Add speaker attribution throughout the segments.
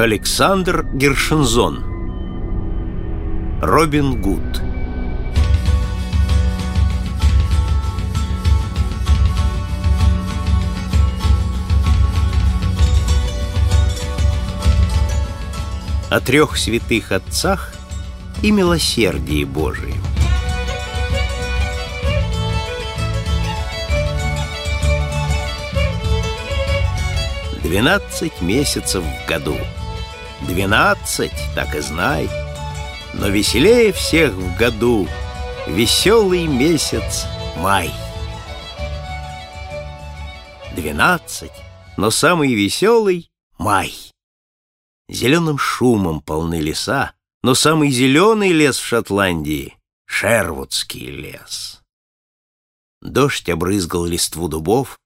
Speaker 1: Александр Гершензон. Робин Гуд. О трех святых отцах и милосердии Божием. Двенадцать месяцев в году. Двенадцать, так и знай. Но веселее всех в году веселый месяц май. Двенадцать, но самый веселый — май. Зеленым шумом полны леса, но самый зеленый лес в Шотландии — Шервудский лес. Дождь обрызгал листву дубов,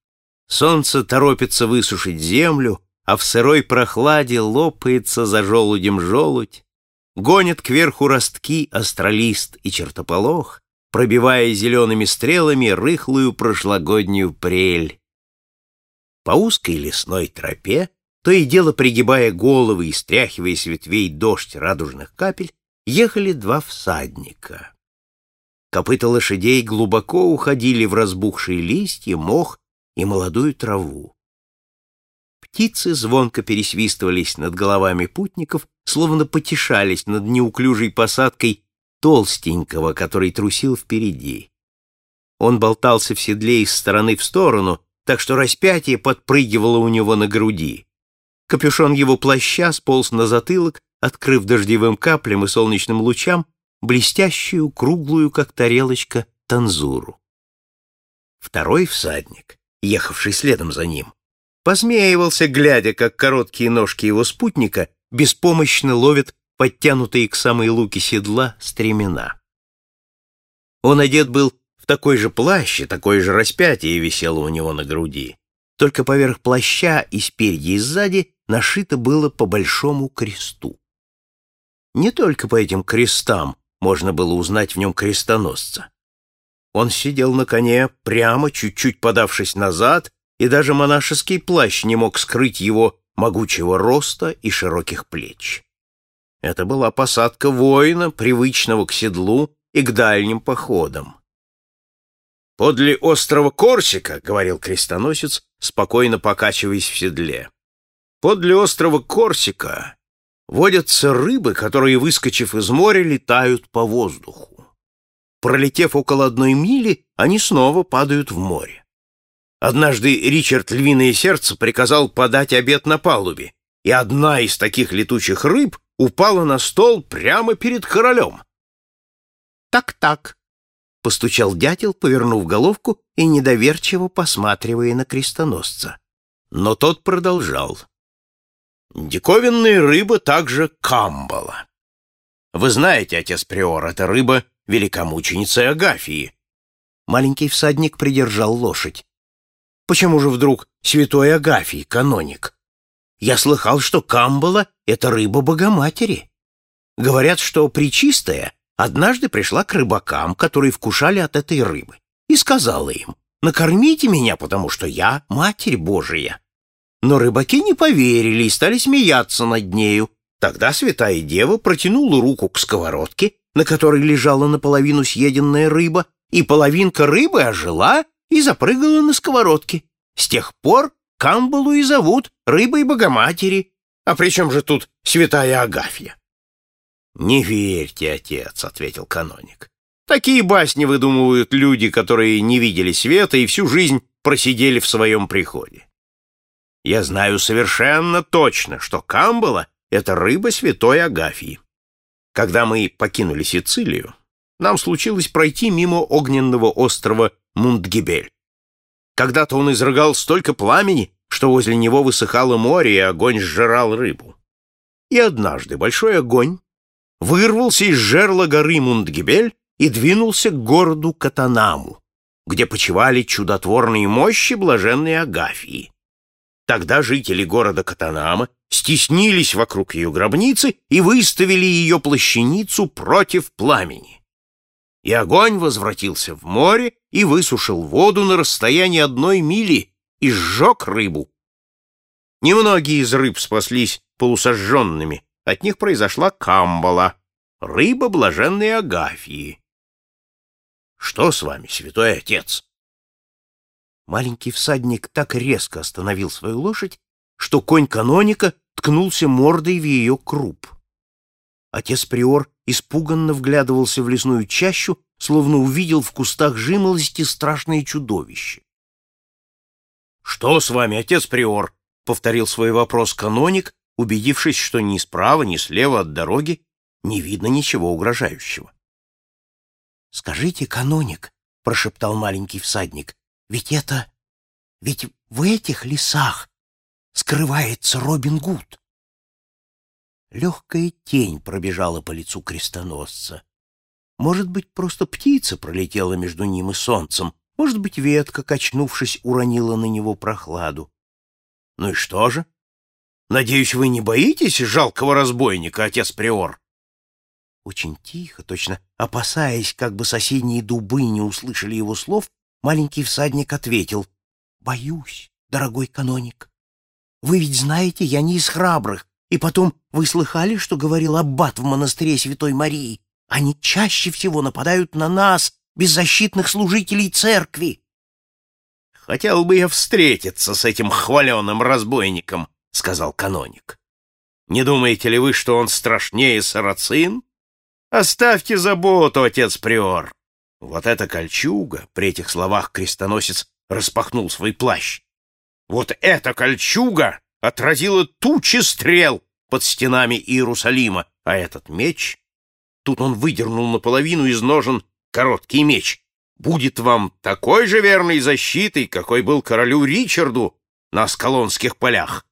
Speaker 1: Солнце торопится высушить землю, а в сырой прохладе лопается за желудем желудь, гонят кверху ростки астролист и чертополох, пробивая зелеными стрелами рыхлую прошлогоднюю прель. По узкой лесной тропе, то и дело пригибая головы и стряхивая с ветвей дождь радужных капель, ехали два всадника. Копыта лошадей глубоко уходили в разбухшие листья, мох и молодую траву. Птицы звонко пересвистывались над головами путников, словно потешались над неуклюжей посадкой толстенького, который трусил впереди. Он болтался в седле из стороны в сторону, так что распятие подпрыгивало у него на груди. Капюшон его плаща сполз на затылок, открыв дождевым каплям и солнечным лучам блестящую, круглую, как тарелочка, танзуру. Второй всадник ехавший следом за ним, посмеивался, глядя, как короткие ножки его спутника беспомощно ловят подтянутые к самой луке седла стремена. Он одет был в такой же плащ, и такое же распятие висело у него на груди. Только поверх плаща и спереди и сзади нашито было по большому кресту. Не только по этим крестам можно было узнать в нем крестоносца. Он сидел на коне, прямо, чуть-чуть подавшись назад, и даже монашеский плащ не мог скрыть его могучего роста и широких плеч. Это была посадка воина, привычного к седлу и к дальним походам. «Подле острова Корсика», — говорил крестоносец, спокойно покачиваясь в седле, — «подле острова Корсика водятся рыбы, которые, выскочив из моря, летают по воздуху. Пролетев около одной мили, они снова падают в море. Однажды Ричард Львиное Сердце приказал подать обед на палубе, и одна из таких летучих рыб упала на стол прямо перед королем. «Так-так», — постучал дятел, повернув головку и недоверчиво посматривая на крестоносца. Но тот продолжал. «Диковинная рыба также камбала. Вы знаете, отец Приор, это рыба великомученицей Агафии. Маленький всадник придержал лошадь. Почему же вдруг святой Агафий, каноник? Я слыхал, что камбала — это рыба Богоматери. Говорят, что Пречистая однажды пришла к рыбакам, которые вкушали от этой рыбы, и сказала им, «Накормите меня, потому что я Матерь Божия». Но рыбаки не поверили и стали смеяться над нею. Тогда святая дева протянула руку к сковородке на которой лежала наполовину съеденная рыба, и половинка рыбы ожила и запрыгала на сковородке. С тех пор Камбалу и зовут рыбой Богоматери. А при чем же тут святая Агафья? — Не верьте, отец, — ответил каноник. Такие басни выдумывают люди, которые не видели света и всю жизнь просидели в своем приходе. Я знаю совершенно точно, что Камбала — это рыба святой Агафьи. Когда мы покинули Сицилию, нам случилось пройти мимо огненного острова Мундгибель. Когда-то он изрыгал столько пламени, что возле него высыхало море, и огонь сжирал рыбу. И однажды большой огонь вырвался из жерла горы Мундгибель и двинулся к городу Катанаму, где почивали чудотворные мощи блаженной Агафии. Тогда жители города Катанама стеснились вокруг ее гробницы и выставили ее плащаницу против пламени. И огонь возвратился в море и высушил воду на расстоянии одной мили и сжег рыбу. Немногие из рыб спаслись полусожженными. От них произошла камбала, рыба блаженной Агафии. Что с вами, святой отец? Маленький всадник так резко остановил свою лошадь, что конь каноника ткнулся мордой в ее круп. Отец Приор испуганно вглядывался в лесную чащу, словно увидел в кустах жимолости страшное чудовище. «Что с вами, отец Приор?» — повторил свой вопрос каноник, убедившись, что ни справа, ни слева от дороги не видно ничего угрожающего. «Скажите, каноник», — прошептал маленький всадник, — «ведь это... ведь в этих лесах скрывается Робин Гуд». Легкая тень пробежала по лицу крестоносца. Может быть, просто птица пролетела между ним и солнцем, может быть, ветка, качнувшись, уронила на него прохладу. Ну и что же? Надеюсь, вы не боитесь жалкого разбойника, отец Приор? Очень тихо, точно опасаясь, как бы соседние дубы не услышали его слов, маленький всадник ответил, «Боюсь, дорогой каноник. Вы ведь знаете, я не из храбрых, и потом вы слыхали, что говорил аббат в монастыре Святой Марии? Они чаще всего нападают на нас, беззащитных служителей церкви. «Хотел бы я встретиться с этим хваленым разбойником», — сказал каноник. «Не думаете ли вы, что он страшнее сарацин? Оставьте заботу, отец Приор. Вот эта кольчуга, при этих словах крестоносец распахнул свой плащ. Вот эта кольчуга отразила тучи стрел под стенами Иерусалима, а этот меч... Тут он выдернул наполовину из ножен короткий меч будет вам такой же верной защитой, какой был королю Ричарду на Скалонских полях.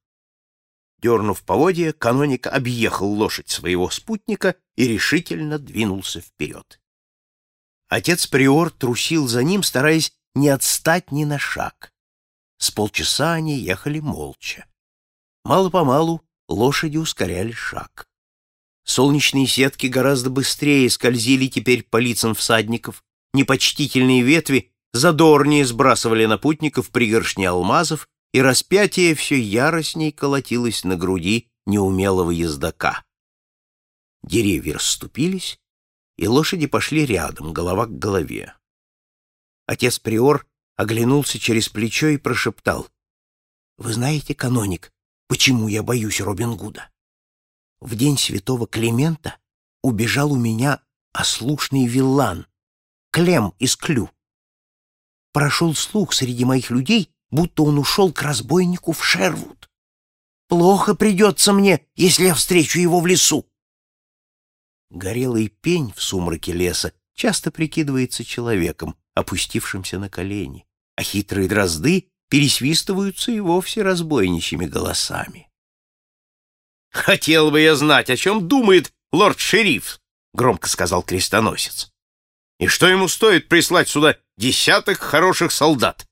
Speaker 1: Дернув поводья, каноник объехал лошадь своего спутника и решительно двинулся вперед. Отец Приор трусил за ним, стараясь не отстать ни на шаг. С полчаса они ехали молча. Мало-помалу лошади ускоряли шаг. Солнечные сетки гораздо быстрее скользили теперь по лицам всадников, непочтительные ветви задорнее сбрасывали на путников пригоршни алмазов, и распятие все яростней колотилось на груди неумелого ездока. Деревья расступились, и лошади пошли рядом, голова к голове. Отец Приор оглянулся через плечо и прошептал. — Вы знаете, каноник, почему я боюсь Робин Гуда? в день святого Климента убежал у меня ослушный виллан, Клем из Клю. Прошел слух среди моих людей, будто он ушел к разбойнику в Шервуд. Плохо придется мне, если я встречу его в лесу. Горелый пень в сумраке леса часто прикидывается человеком, опустившимся на колени, а хитрые дрозды пересвистываются и вовсе разбойничьими голосами. «Хотел бы я знать, о чем думает лорд-шериф», — громко сказал крестоносец. «И что ему стоит прислать сюда десяток хороших солдат?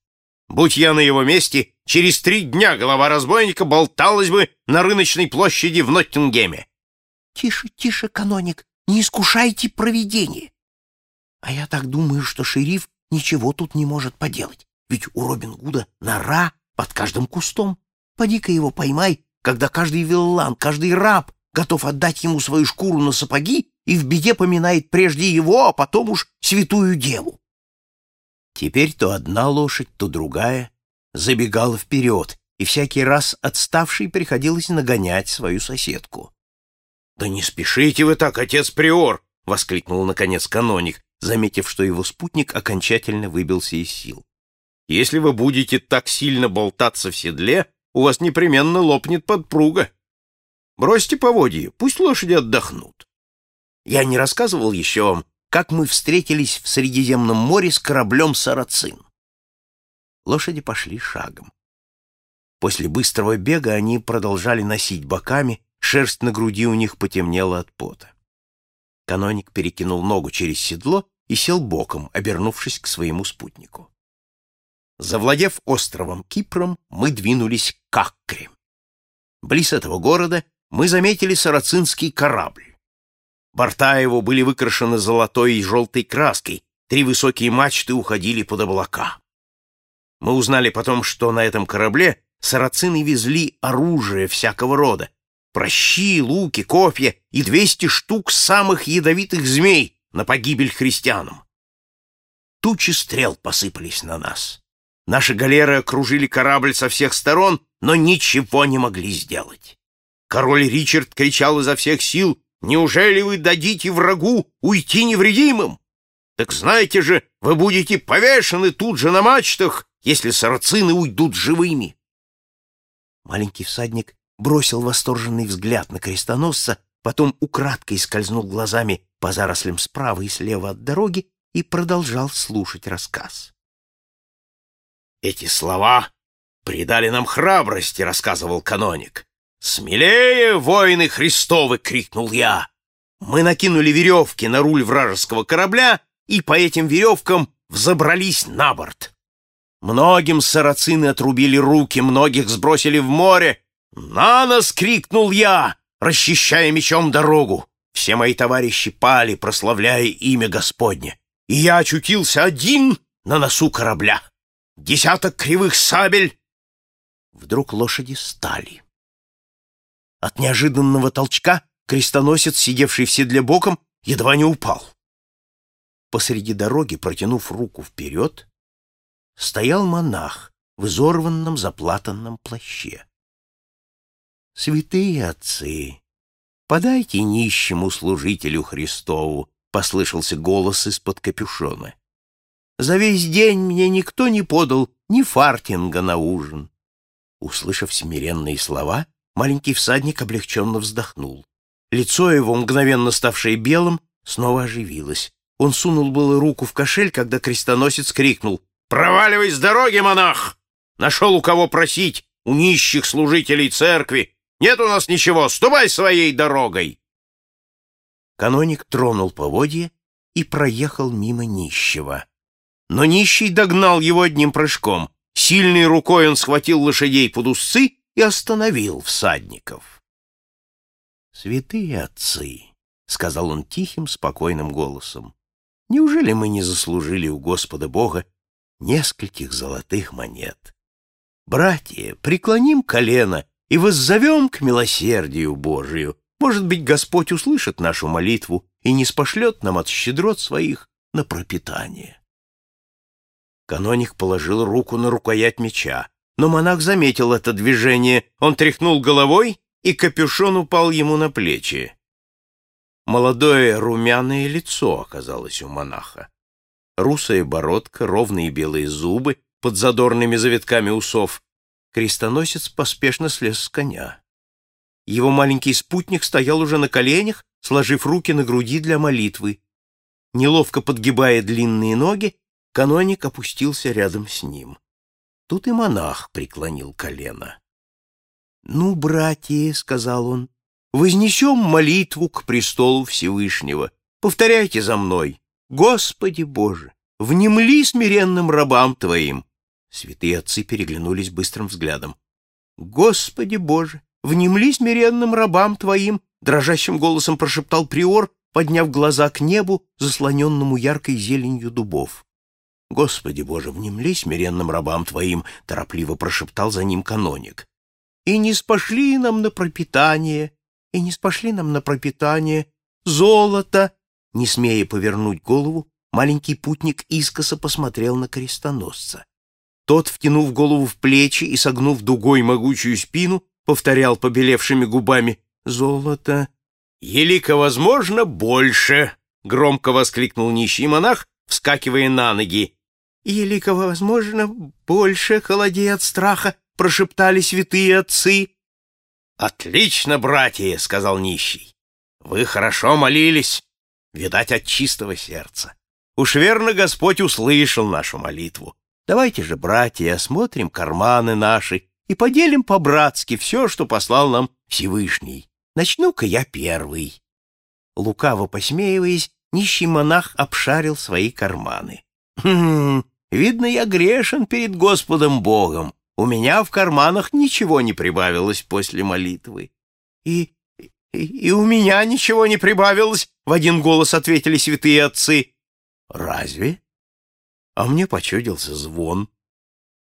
Speaker 1: Будь я на его месте, через три дня голова разбойника болталась бы на рыночной площади в Ноттингеме». «Тише, тише, каноник, не искушайте провидение. А я так думаю, что шериф ничего тут не может поделать, ведь у Робин Гуда нора под каждым кустом. Поди-ка его поймай когда каждый виллан, каждый раб готов отдать ему свою шкуру на сапоги и в беде поминает прежде его, а потом уж святую деву. Теперь то одна лошадь, то другая забегала вперед, и всякий раз отставший приходилось нагонять свою соседку. — Да не спешите вы так, отец Приор! — воскликнул, наконец, каноник, заметив, что его спутник окончательно выбился из сил. — Если вы будете так сильно болтаться в седле, у вас непременно лопнет подпруга. Бросьте поводье, пусть лошади отдохнут. Я не рассказывал еще вам, как мы встретились в Средиземном море с кораблем «Сарацин». Лошади пошли шагом. После быстрого бега они продолжали носить боками, шерсть на груди у них потемнела от пота. Каноник перекинул ногу через седло и сел боком, обернувшись к своему спутнику. Завладев островом Кипром, мы двинулись к Аккре. Близ этого города мы заметили сарацинский корабль. Борта его были выкрашены золотой и желтой краской, три высокие мачты уходили под облака. Мы узнали потом, что на этом корабле сарацины везли оружие всякого рода, прощи, луки, копья и двести штук самых ядовитых змей на погибель христианам. Тучи стрел посыпались на нас. Наши галеры окружили корабль со всех сторон, но ничего не могли сделать. Король Ричард кричал изо всех сил, «Неужели вы дадите врагу уйти невредимым? Так знаете же, вы будете повешены тут же на мачтах, если сарацины уйдут живыми». Маленький всадник бросил восторженный взгляд на крестоносца, потом украдкой скользнул глазами по зарослям справа и слева от дороги и продолжал слушать рассказ. «Эти слова придали нам храбрости», — рассказывал каноник. «Смелее, воины Христовы!» — крикнул я. Мы накинули веревки на руль вражеского корабля и по этим веревкам взобрались на борт. Многим сарацины отрубили руки, многих сбросили в море. «На нас!» — крикнул я, расчищая мечом дорогу. Все мои товарищи пали, прославляя имя Господне. И я очутился один на носу корабля. Десяток кривых сабель. Вдруг лошади стали. От неожиданного толчка крестоносец, сидевший в седле боком, едва не упал. Посреди дороги, протянув руку вперед, стоял монах в изорванном заплатанном плаще. «Святые отцы, подайте нищему служителю Христову», — послышался голос из-под капюшона. «За весь день мне никто не подал ни фартинга на ужин». Услышав смиренные слова, маленький всадник облегченно вздохнул. Лицо его, мгновенно ставшее белым, снова оживилось. Он сунул было руку в кошель, когда крестоносец крикнул «Проваливай с дороги, монах! Нашел у кого просить, у нищих служителей церкви. Нет у нас ничего, ступай своей дорогой!» Каноник тронул поводье и проехал мимо нищего. Но нищий догнал его одним прыжком. Сильной рукой он схватил лошадей под узцы и остановил всадников. «Святые отцы!» — сказал он тихим, спокойным голосом. «Неужели мы не заслужили у Господа Бога нескольких золотых монет. Братья, преклоним колено и воззовем к милосердию Божию. Может быть, Господь услышит нашу молитву и не спошлет нам от щедрот своих на пропитание. Каноник положил руку на рукоять меча, но монах заметил это движение. Он тряхнул головой, и капюшон упал ему на плечи. Молодое румяное лицо оказалось у монаха русая бородка, ровные белые зубы под задорными завитками усов. Крестоносец поспешно слез с коня. Его маленький спутник стоял уже на коленях, сложив руки на груди для молитвы. Неловко подгибая длинные ноги, каноник опустился рядом с ним. Тут и монах преклонил колено. «Ну, братья», — сказал он, — «вознесем молитву к престолу Всевышнего. Повторяйте за мной. Господи Боже, внемли смиренным рабам Твоим!» Святые отцы переглянулись быстрым взглядом. «Господи Боже, внемли смиренным рабам Твоим!» Дрожащим голосом прошептал приор, подняв глаза к небу, заслоненному яркой зеленью дубов. «Господи Боже, внемли смиренным рабам Твоим!» — торопливо прошептал за ним каноник. «И не спошли нам на пропитание, и не спошли нам на пропитание золото, не смея повернуть голову, маленький путник искоса посмотрел на крестоносца. Тот, втянув голову в плечи и согнув дугой могучую спину, повторял побелевшими губами «Золото!» «Елико возможно больше!» — громко воскликнул нищий монах, вскакивая на ноги. «Елико возможно больше!» — холодея от страха, прошептали святые отцы. «Отлично, братья!» — сказал нищий. «Вы хорошо молились видать, от чистого сердца. Уж верно Господь услышал нашу молитву. Давайте же, братья, осмотрим карманы наши и поделим по-братски все, что послал нам Всевышний. Начну-ка я первый. Лукаво посмеиваясь, нищий монах обшарил свои карманы. «Хм, видно, я грешен перед Господом Богом. У меня в карманах ничего не прибавилось после молитвы. И «И у меня ничего не прибавилось», — в один голос ответили святые отцы. «Разве? А мне почудился звон.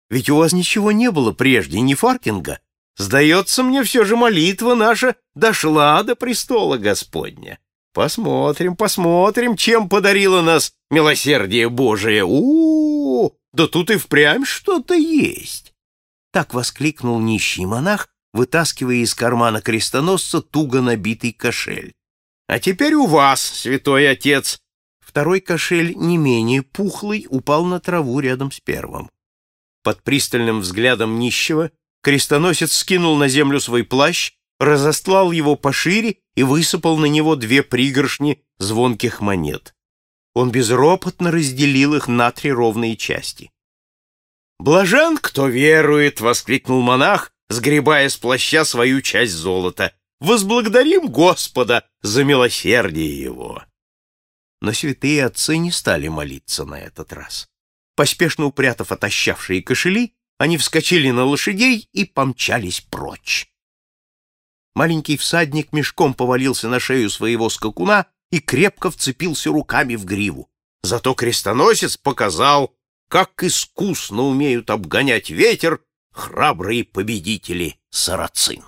Speaker 1: Ведь у вас ничего не было прежде, ни фаркинга. Сдается мне, все же молитва наша дошла до престола Господня. Посмотрим, посмотрим, чем подарило нас милосердие Божие. У, -у, -у да тут и впрямь что-то есть. Так воскликнул нищий монах, вытаскивая из кармана крестоносца туго набитый кошель. А теперь у вас, святой отец. Второй кошель, не менее пухлый, упал на траву рядом с первым. Под пристальным взглядом нищего крестоносец скинул на землю свой плащ, разостлал его пошире и высыпал на него две пригоршни звонких монет. Он безропотно разделил их на три ровные части. «Блажен, кто верует!» — воскликнул монах, сгребая с плаща свою часть золота. «Возблагодарим Господа за милосердие его!» Но святые отцы не стали молиться на этот раз. Поспешно упрятав отощавшие кошели, они вскочили на лошадей и помчались прочь. Маленький всадник мешком повалился на шею своего скакуна и крепко вцепился руками в гриву. Зато крестоносец показал, как искусно умеют обгонять ветер храбрые победители сарацин.